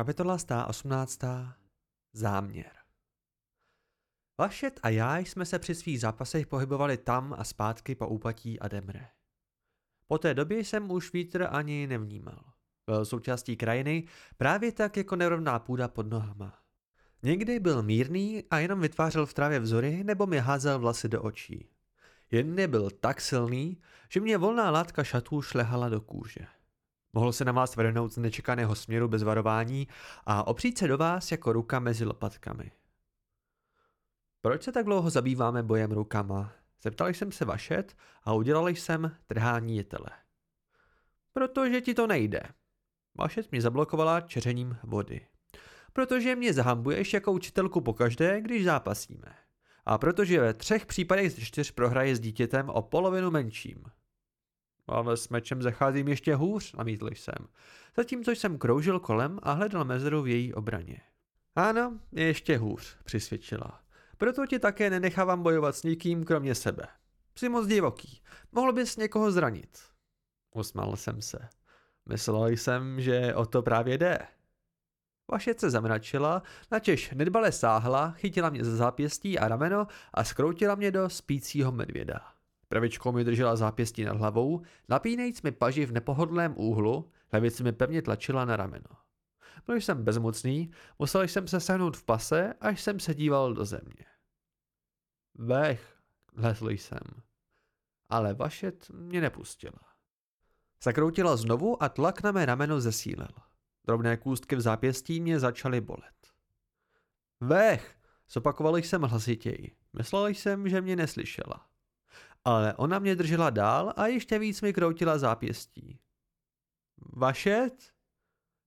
Kapitola 118. Záměr Vašet a já jsme se při svých zápasech pohybovali tam a zpátky po úpatí a demre. Po té době jsem už vítr ani nevnímal. Byl součástí krajiny právě tak jako nerovná půda pod nohama. Někdy byl mírný a jenom vytvářel v trávě vzory nebo mi házel vlasy do očí. Jen byl tak silný, že mě volná látka šatů šlehala do kůže. Mohl se na vás vrhnout z nečekaného směru bez varování a opřít se do vás jako ruka mezi lopatkami. Proč se tak dlouho zabýváme bojem rukama? Zeptal jsem se Vašet a udělal jsem trhání jetele. Protože ti to nejde. Vašet mě zablokovala čeřením vody. Protože mě zahambuješ jako učitelku pokaždé, když zápasíme. A protože ve třech případech z čtyř prohraje s dítětem o polovinu menším. Ale s mečem zacházím ještě hůř, namítl jsem. Zatímco jsem kroužil kolem a hledal mezeru v její obraně. Ano, je ještě hůř, přisvědčila. Proto ti také nenechávám bojovat s nikým kromě sebe. Jsi moc divoký. Mohl bys někoho zranit. Usmál jsem se. Myslel jsem, že o to právě jde. Vašet se zamračila, načež nedbale sáhla, chytila mě za zápěstí a rameno a skroutila mě do spícího medvěda. Pravičkou mi držela zápěstí nad hlavou, napínejíc mi paži v nepohodlném úhlu, levici mi pevně tlačila na rameno. Byl jsem bezmocný, musel jsem se sehnout v pase, až jsem se díval do země. Vech, lezl jsem. Ale Vašet mě nepustila. Zakroutila znovu a tlak na mé rameno zesílil. Drobné kůstky v zápěstí mě začaly bolet. Vech, zopakoval jsem hlasitěji. Myslel jsem, že mě neslyšela. Ale ona mě držela dál a ještě víc mi kroutila zápěstí. Vašet?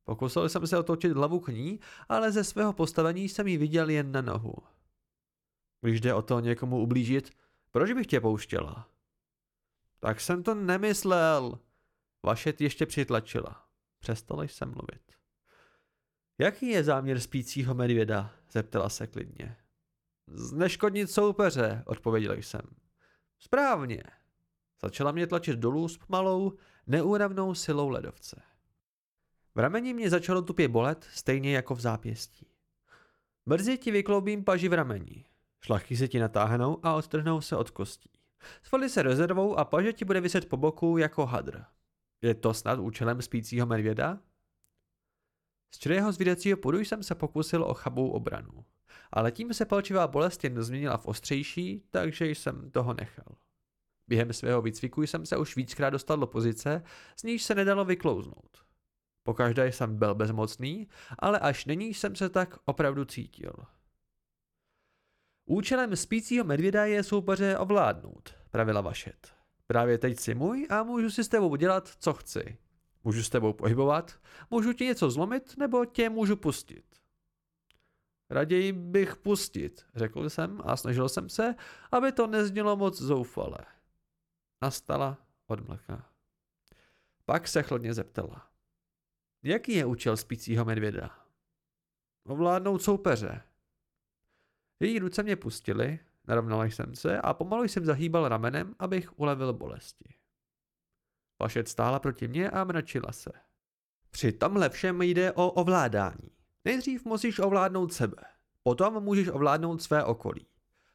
Pokusil jsem se otočit hlavu k ní, ale ze svého postavení jsem ji viděl jen na nohu. Když jde o to někomu ublížit, proč bych tě pouštěla? Tak jsem to nemyslel. Vašet ještě přitlačila. Přestal jsem mluvit. Jaký je záměr spícího medvěda? Zeptala se klidně. Zneškodnit soupeře, odpověděl jsem. Správně. Začala mě tlačit dolů s pomalou, neúravnou silou ledovce. V rameni mě začalo tupě bolet, stejně jako v zápěstí. Brzy ti vykloubím paži v rameni. Šlachy se ti natáhnou a odtrhnou se od kostí. Svaly se rezervou a paže ti bude vyset po boku jako hadr. Je to snad účelem spícího medvěda? Z čirého zvířecího podu jsem se pokusil o chabou obranu. Ale tím se palčivá bolest jen změnila v ostřejší, takže jsem toho nechal. Během svého výcviku jsem se už víckrát dostal do pozice, z níž se nedalo vyklouznout. Pokaždé jsem byl bezmocný, ale až nyní jsem se tak opravdu cítil. Účelem spícího medvěda je soupeře ovládnout, pravila Vašet. Právě teď si můj a můžu si s tebou udělat, co chci. Můžu s tebou pohybovat, můžu ti něco zlomit, nebo tě můžu pustit. Raději bych pustit, řekl jsem a snažil jsem se, aby to neznělo moc zoufale. Nastala odmlka. Pak se chladně zeptala. Jaký je účel spícího medvěda? Ovládnout soupeře. Její ruce mě pustily, narovnal jsem se a pomalu jsem zahýbal ramenem, abych ulevil bolesti. Vašet stála proti mně a mračila se. Při tomhle všem jde o ovládání. Nejdřív musíš ovládnout sebe, potom můžeš ovládnout své okolí.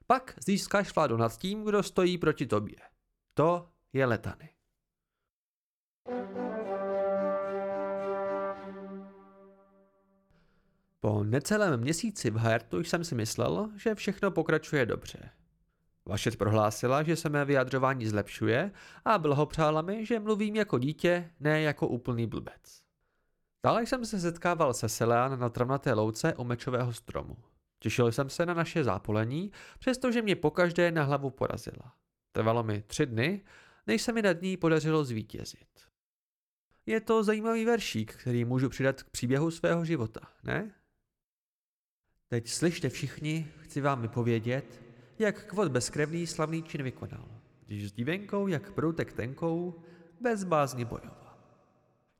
Pak získáš vládu nad tím, kdo stojí proti tobě. To je letany. Po necelém měsíci v Hertu jsem si myslel, že všechno pokračuje dobře. Vašet prohlásila, že se mé vyjadřování zlepšuje a blahopřála mi, že mluvím jako dítě, ne jako úplný blbec. Dále jsem se setkával se Selean na travnaté louce u mečového stromu. Těšil jsem se na naše zápolení, přestože mě pokaždé na hlavu porazila. Trvalo mi tři dny, než se mi nad ní podařilo zvítězit. Je to zajímavý veršík, který můžu přidat k příběhu svého života, ne? Teď slyšte všichni, chci vám vypovědět, jak kvot bezkrevný slavný čin vykonal, když s divenkou jak proutek tenkou, bez bázně bojoval.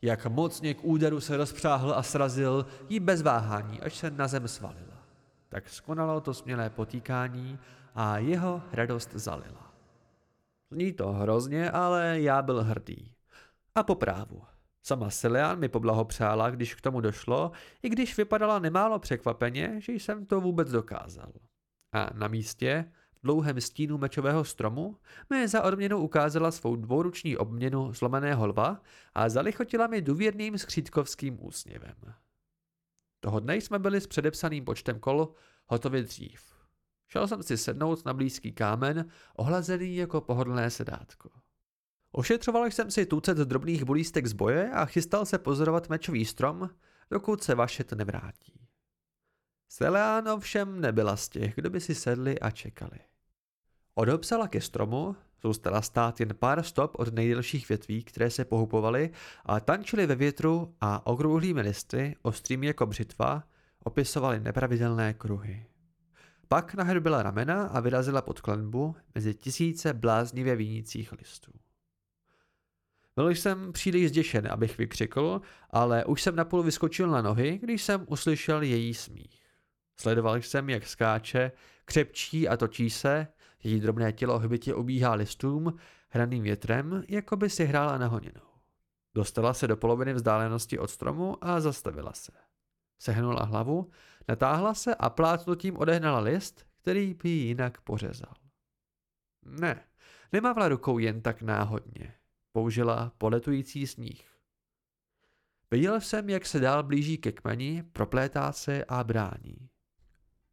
Jak mocně k úderu se rozpřáhl a srazil jí bez váhání, až se na zem svalila. Tak skonalo to smělé potýkání a jeho radost zalila. Zní to hrozně, ale já byl hrdý. A po právu. Sama Silian mi poblahopřála, když k tomu došlo, i když vypadala nemálo překvapeně, že jsem to vůbec dokázal. A na místě, v dlouhém stínu mečového stromu, mi za odměnu ukázala svou dvouruční obměnu zlomeného lva a zalichotila mi důvěrným skřítkovským úsměvem. Toho dne jsme byli s předepsaným počtem kol hotovi dřív. Šel jsem si sednout na blízký kámen, ohlazený jako pohodlné sedátko. Ošetřoval jsem si tucet drobných bulístek z boje a chystal se pozorovat mečový strom, dokud se vaše to nevrátí. Seleán ovšem nebyla z těch, kdo by si sedli a čekali. Odopsala ke stromu, zůstala stát jen pár stop od nejdelších větví, které se pohupovaly a tančily ve větru a okrouhlými listy, ostrými jako břitva, opisovaly nepravidelné kruhy. Pak nahrbila ramena a vyrazila pod klenbu mezi tisíce bláznivě vínících listů. Byl jsem příliš zděšen, abych vykřikl, ale už jsem napůl vyskočil na nohy, když jsem uslyšel její smích. Sledoval jsem, jak skáče, křepčí a točí se, její drobné tělo hbitě obíhá listům, hraným větrem, jako by si hrála honinou. Dostala se do poloviny vzdálenosti od stromu a zastavila se. Sehnula hlavu, natáhla se a plácnutím odehnala list, který by jinak pořezal. Ne, nemávla rukou jen tak náhodně. Použila poletující sníh. Viděl jsem, jak se dál blíží ke kmeni, proplétá se a brání.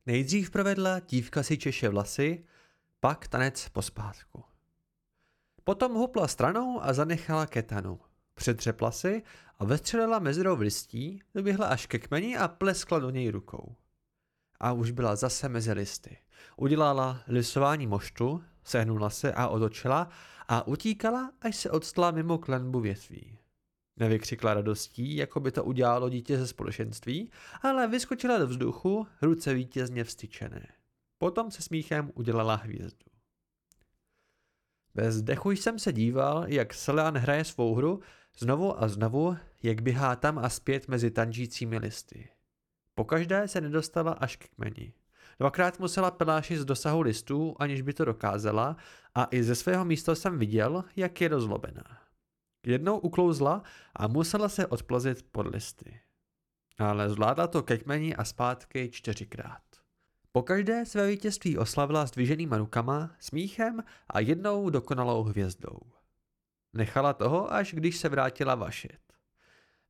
Nejdřív provedla dívka si češe vlasy, pak tanec pospátku. Potom hupla stranou a zanechala ketanu. Předřepla si a vestřelila mezerou v listí, doběhla až ke kmeni a pleskla do něj rukou. A už byla zase mezi listy. Udělala lisování moštu, sehnula se a otočila a utíkala, až se odstla mimo klenbu větví. Nevykřikla radostí, jako by to udělalo dítě ze společenství, ale vyskočila do vzduchu, ruce vítězně vstyčené. Potom se smíchem udělala hvězdu. Bez dechu jsem se díval, jak Selean hraje svou hru, znovu a znovu, jak běhá tam a zpět mezi tančícími listy. Pokaždé se nedostala až k kmeni. Dvakrát musela peláši z dosahu listů, aniž by to dokázala, a i ze svého místa jsem viděl, jak je rozlobená. Jednou uklouzla a musela se odplazit pod listy. Ale zvládla to ke kmeni a zpátky čtyřikrát. Pokaždé své vítězství oslavila s dviženýma rukama, smíchem a jednou dokonalou hvězdou. Nechala toho, až když se vrátila Vašet.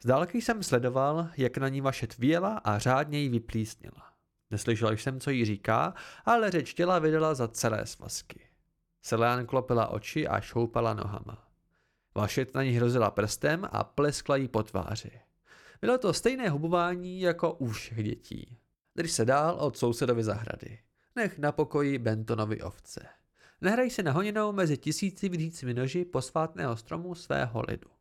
Z dálky jsem sledoval, jak na ní Vašet věla a řádně ji vyplísnila. Neslyšel jsem, co jí říká, ale řeč těla vydala za celé svazky. Seleán klopila oči a šoupala nohama. Vašet na ní hrozila prstem a pleskla jí po tváři. Bylo to stejné hubování jako u všech dětí. Drž se dál od sousedovi zahrady. Nech na pokoji Bentonovi ovce. Nehraj se na honinou mezi tisíci vydícími noži posvátného stromu svého lidu.